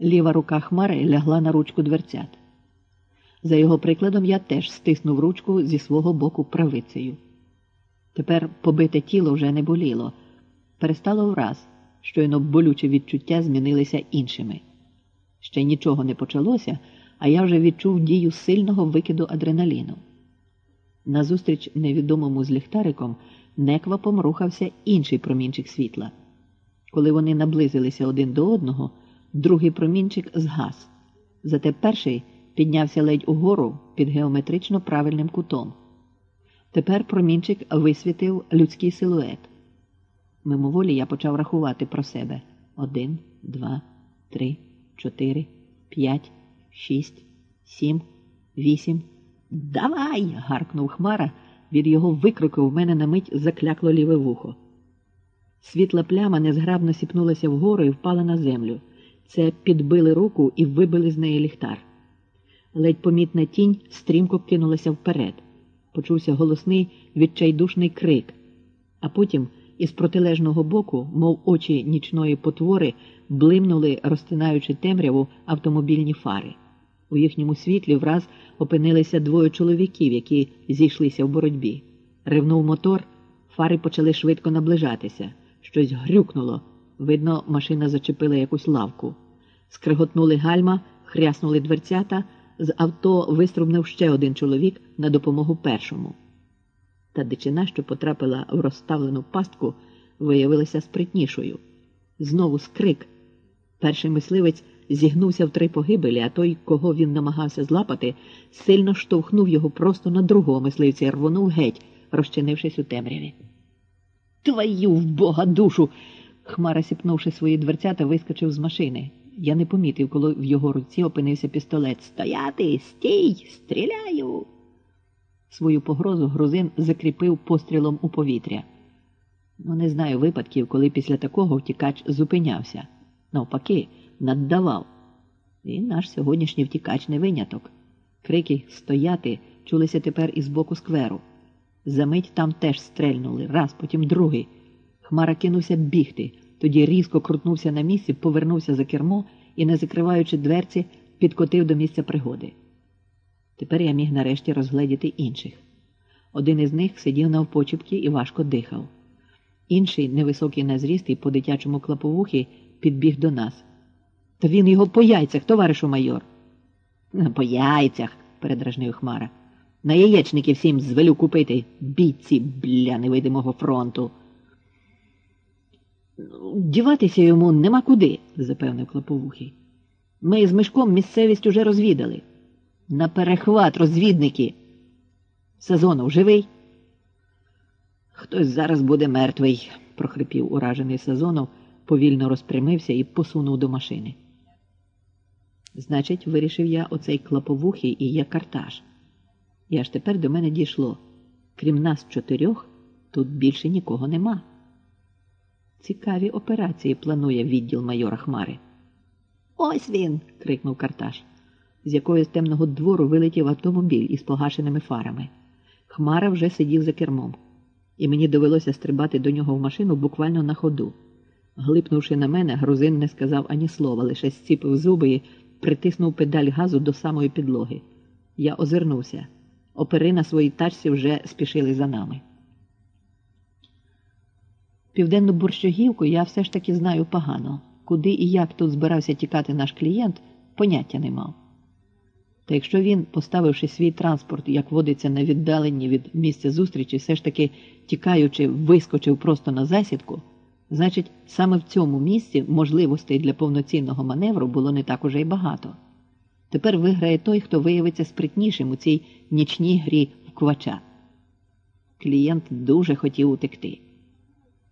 Ліва рука Хмари лягла на ручку дверцят. За його прикладом я теж стиснув ручку зі свого боку правицею. Тепер побите тіло вже не боліло, перестало враз, щойно болючі відчуття змінилися іншими. Ще нічого не почалося, а я вже відчув дію сильного викиду адреналіну. Назустріч невідомому з ліхтариком неквапом рухався інший промінчик світла. Коли вони наблизилися один до одного, другий промінчик згас. Зате перший піднявся ледь угору під геометрично правильним кутом. Тепер промінчик висвітив людський силует. Мимоволі я почав рахувати про себе один, два, три, чотири, п'ять, шість, сім, вісім. Давай. гаркнув Хмара. Від його викрику в мене на мить заклякло ліве вухо. Світла пляма незграбно сіпнулася вгору і впала на землю. Це підбили руку і вибили з неї ліхтар. Ледь помітна тінь стрімко кинулася вперед. Почувся голосний відчайдушний крик, а потім із протилежного боку, мов очі нічної потвори, блимнули, розтинаючи темряву автомобільні фари. У їхньому світлі враз опинилися двоє чоловіків, які зійшлися в боротьбі. Ривнув мотор, фари почали швидко наближатися. Щось грюкнуло. Видно, машина зачепила якусь лавку. Скриготнули гальма, хряснули дверцята, з авто виструбнув ще один чоловік на допомогу першому. Та дичина, що потрапила в розставлену пастку, виявилася спритнішою. Знову скрик. Перший мисливець зігнувся в три погибелі, а той, кого він намагався злапати, сильно штовхнув його просто на другого мисливця і рвонув геть, розчинившись у темряві. Твою в бога душу. Хмара, сіпнувши свої дверцята, вискочив з машини. Я не помітив, коли в його руці опинився пістолет. Стояти, стій, стріляю. Свою погрозу грузин закріпив пострілом у повітря. Ну, не знаю випадків, коли після такого втікач зупинявся. Навпаки, наддавав. І наш сьогоднішній втікач не виняток. Крики стояти чулися тепер із боку скверу. Замить там теж стрельнули, раз, потім другий. Хмара кинувся бігти, тоді різко крутнувся на місці, повернувся за кермо і, не закриваючи дверці, підкотив до місця пригоди. Тепер я міг нарешті розгледіти інших. Один із них сидів навпочіпки і важко дихав. Інший, невисокий на зріст і по дитячому клаповухі, підбіг до нас. Та він його по яйцях, товаришу майор. По яйцях, передражнив Хмара. На яєчники всім звелю купити бійці бля невидимого фронту. Діватися йому нема куди, запевнив Клоповухий. Ми з Мишком місцевість уже розвідали. На перехват, розвідники. Сазонов живий? Хтось зараз буде мертвий, прохрипів уражений Сазонов, повільно розпрямився і посунув до машини. Значить, вирішив я оцей клаповухий і є картаж. І аж тепер до мене дійшло. Крім нас чотирьох, тут більше нікого нема. Цікаві операції планує відділ майора Хмари. Ось він. крикнув Карташ. З якогось темного двору вилетів автомобіль із погашеними фарами. Хмара вже сидів за кермом, і мені довелося стрибати до нього в машину буквально на ходу. Глипнувши на мене, грузин не сказав ані слова, лише зціпив зуби і притиснув педаль газу до самої підлоги. Я озирнувся. Опери на своїй тачці вже спішили за нами. Південну борщогівку я все ж таки знаю погано. Куди і як тут збирався тікати наш клієнт, поняття не мав. Та якщо він, поставивши свій транспорт, як водиться на віддаленні від місця зустрічі, все ж таки тікаючи, вискочив просто на засідку, значить, саме в цьому місці можливостей для повноцінного маневру було не так уже й багато. Тепер виграє той, хто виявиться спритнішим у цій нічній грі в квача. Клієнт дуже хотів утекти.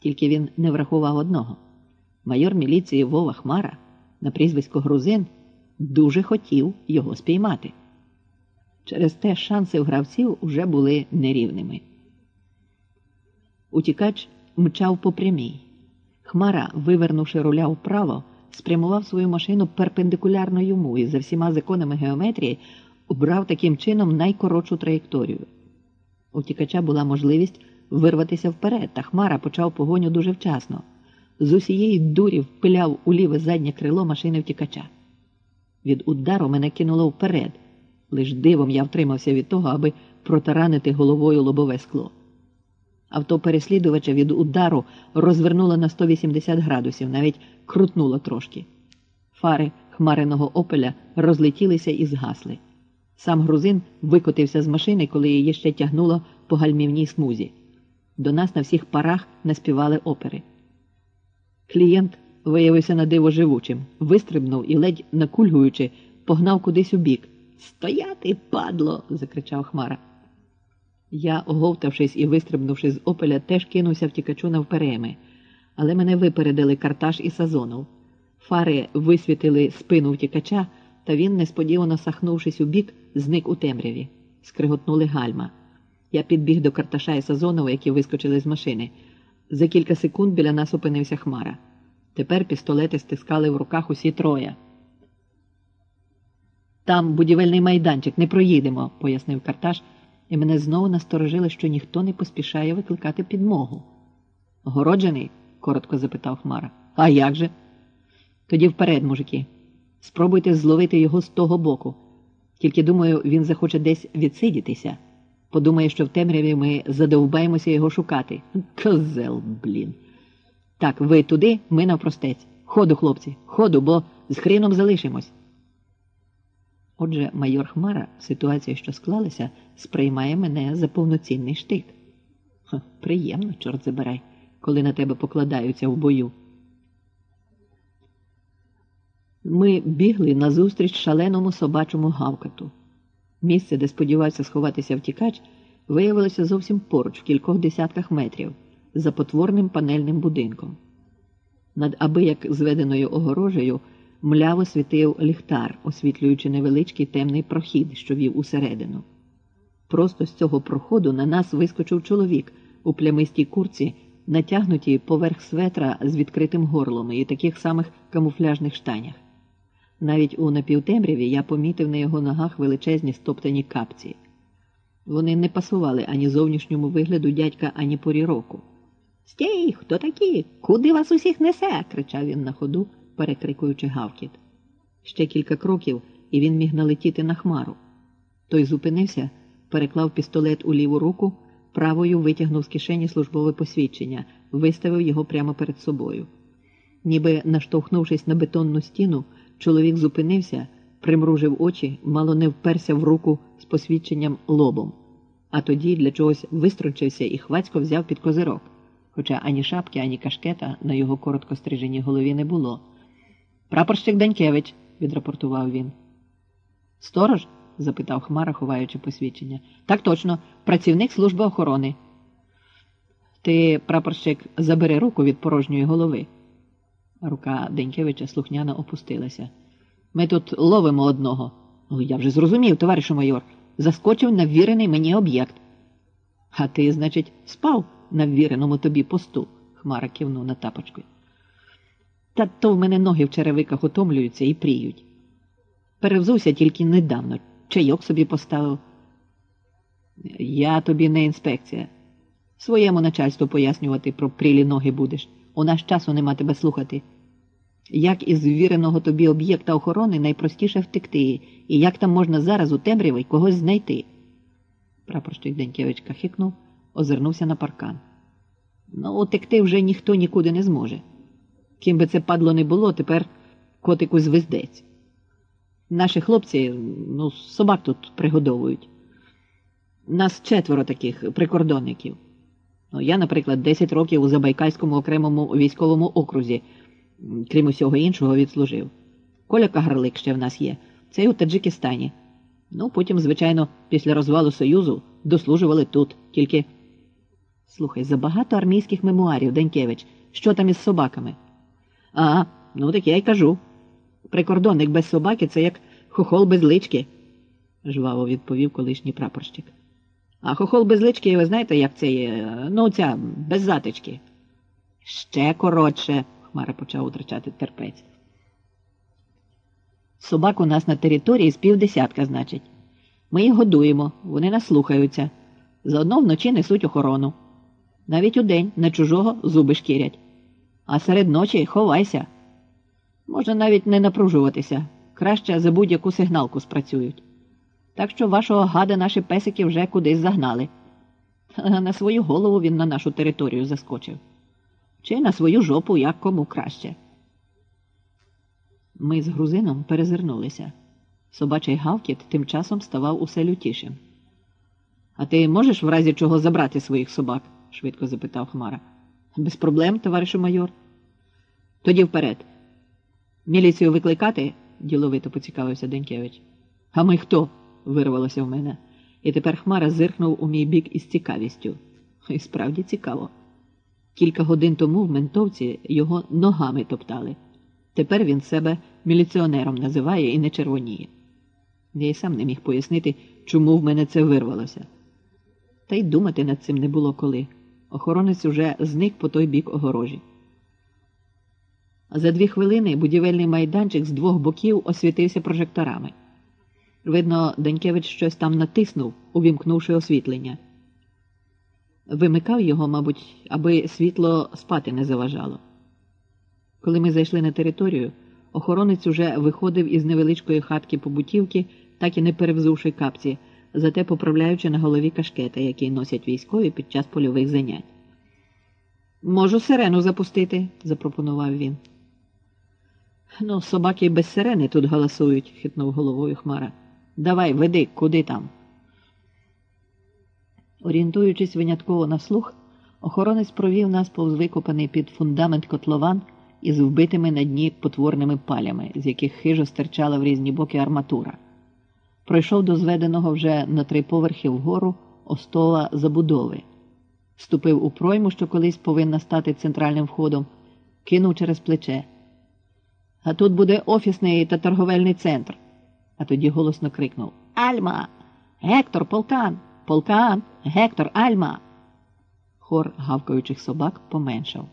Тільки він не врахував одного. Майор міліції Вова Хмара на прізвисько Грузин дуже хотів його спіймати. Через те шанси в гравців вже були нерівними. Утікач мчав по прямій. Хмара, вивернувши руля вправо, спрямував свою машину перпендикулярно йому і за всіма законами геометрії обрав таким чином найкоротшу траєкторію. У втікача була можливість вирватися вперед, та Хмара почав погоню дуже вчасно. З усієї дурі впиляв у ліве заднє крило машини втікача. Від удару мене кинуло вперед. Лиш дивом я втримався від того, аби протаранити головою лобове скло. Авто переслідувача від удару розвернуло на 180 градусів, навіть крутнуло трошки. Фари хмареного опеля розлетілися і згасли. Сам грузин викотився з машини, коли її ще тягнуло по гальмівній смузі. До нас на всіх парах наспівали опери. Клієнт виявився на диво живучим, вистрибнув і, ледь накульгуючи, погнав кудись у бік. Стояти, падло. закричав Хмара. Я, оговтавшись і вистрибнувши з опеля, теж кинувся втікачу навпереми, але мене випередили Карташ і Сазонов. Фари висвітили спину втікача, та він, несподівано сахнувшись у бік, зник у темряві. Скриготнули гальма. Я підбіг до Карташа і Сазонова, які вискочили з машини. За кілька секунд біля нас опинився Хмара. Тепер пістолети стискали в руках усі троє. Там будівельний майданчик, не проїдемо, пояснив Карташ, і мене знову насторожило, що ніхто не поспішає викликати підмогу. Городжений? коротко запитав Хмара. А як же? Тоді вперед, мужики. Спробуйте зловити його з того боку. Тільки думаю, він захоче десь відсидітися. Подумає, що в темряві ми задовбаємося його шукати. Козел, блін. Так, ви туди, ми навпростець. Ходу, хлопці, ходу, бо з хріном залишимось. Отже, майор Хмара, ситуація, що склалася, сприймає мене за повноцінний штик. Ха, приємно, чорт забирай, коли на тебе покладаються в бою. Ми бігли назустріч шаленому собачому гавкату. Місце, де сподівався сховатися втікач, виявилося зовсім поруч, в кількох десятках метрів, за потворним панельним будинком. Над абияк зведеною огорожею мляво світив ліхтар, освітлюючи невеличкий темний прохід, що вів усередину. Просто з цього проходу на нас вискочив чоловік у плямистій курці, натягнутій поверх светра з відкритим горлом і таких самих камуфляжних штанях. Навіть у напівтемряві я помітив на його ногах величезні стоптані капці. Вони не пасували ані зовнішньому вигляду дядька, ані порі року. Стій, хто такі? Куди вас усіх несе? кричав він на ходу, перекрикуючи гавкіт. Ще кілька кроків, і він міг налетіти на хмару. Той зупинився, переклав пістолет у ліву руку, правою витягнув з кишені службове посвідчення, виставив його прямо перед собою. Ніби наштовхнувшись на бетонну стіну, чоловік зупинився, примружив очі, мало не вперся в руку з посвідченням лобом, а тоді для чогось вистрочився і хвацько взяв під козирок, хоча ані шапки, ані кашкета на його коротко стриженій голові не було. Прапорщик Данькевич, відрапортував він. Сторож? запитав Хмара, ховаючи посвідчення. Так точно, працівник служби охорони. Ти, прапорщик, забери руку від порожньої голови. Рука Денькевича слухняно опустилася. Ми тут ловимо одного. О, я вже зрозумів, товаришу майор. Заскочив на ввірений мені об'єкт. А ти, значить, спав на ввіреному тобі посту, Хмара кивнув на тапочку. Та то в мене ноги в черевиках утомлюються і пріють. Перевзувся тільки недавно, чайок собі поставив. Я тобі не інспекція. Своєму начальству пояснювати про прілі ноги будеш. У нас часу нема тебе слухати. Як із ввіреного тобі об'єкта охорони найпростіше втекти, і як там можна зараз у темряві когось знайти? Прапорщик Денькевич кахикнув, озирнувся на паркан. Ну, утекти вже ніхто нікуди не зможе. Ким би це падло не було, тепер котику звездець. Наші хлопці, ну, собак тут пригодовують. Нас четверо таких прикордонників. Ну, Я, наприклад, 10 років у Забайкальському окремому військовому окрузі, крім усього іншого, відслужив. Коля Кагарлик ще в нас є, це й у Таджикистані. Ну, потім, звичайно, після розвалу Союзу дослужували тут, тільки. Слухай, забагато армійських мемуарів, Денькевич, що там із собаками? А, ну так я й кажу. Прикордонник без собаки це як хохол без лички, жваво відповів колишній прапорщик. А хохол без лички, ви знаєте, як це є? Ну, ця, без затички. Ще коротше, Хмара почав утрачати терпець. Собак у нас на території з півдесятка, значить. Ми їх годуємо, вони нас слухаються. Заодно вночі несуть охорону. Навіть удень на чужого зуби шкірять. А серед ночі ховайся. Можна навіть не напружуватися. краще за будь-яку сигналку спрацюють. Так що вашого гада наші песики вже кудись загнали. На свою голову він на нашу територію заскочив. Чи на свою жопу як кому краще. Ми з грузином перезирнулися. Собачий гавкіт тим часом ставав усе лютішим. А ти можеш в разі чого забрати своїх собак? швидко запитав Хмара. Без проблем, товаришу майор. Тоді вперед. Міліцію викликати? діловито поцікавився Денькевич. А ми хто? Вирвалося в мене, і тепер Хмара зиркнув у мій бік із цікавістю. І справді цікаво. Кілька годин тому в ментовці його ногами топтали. Тепер він себе міліціонером називає і не червоніє. Я й сам не міг пояснити, чому в мене це вирвалося. Та й думати над цим не було коли. Охоронець уже зник по той бік огорожі. За дві хвилини будівельний майданчик з двох боків освітився прожекторами. Видно, Данькевич щось там натиснув, увімкнувши освітлення. Вимикав його, мабуть, аби світло спати не заважало. Коли ми зайшли на територію, охоронець уже виходив із невеличкої хатки побутівки, так і не перевзувши капці, зате поправляючи на голові кашкета, який носять військові під час польових занять. Можу сирену запустити, запропонував він. Ну, собаки без сирени тут галасують, хитнув головою Хмара. Давай, веди, куди там. Орієнтуючись винятково на слух, охоронець провів нас повз викопаний під фундамент котлован із вбитими на дні потворними палями, з яких хижо стирчала в різні боки арматура. Пройшов до зведеного вже на три поверхи вгору остола забудови, ступив у пройму, що колись повинна стати центральним входом, кинув через плече. А тут буде офісний та торговельний центр. А тоді голосно крикнув Альма! Гектор, полкан! Полкан! Гектор, Альма! Хор гавкаючих собак поменшав.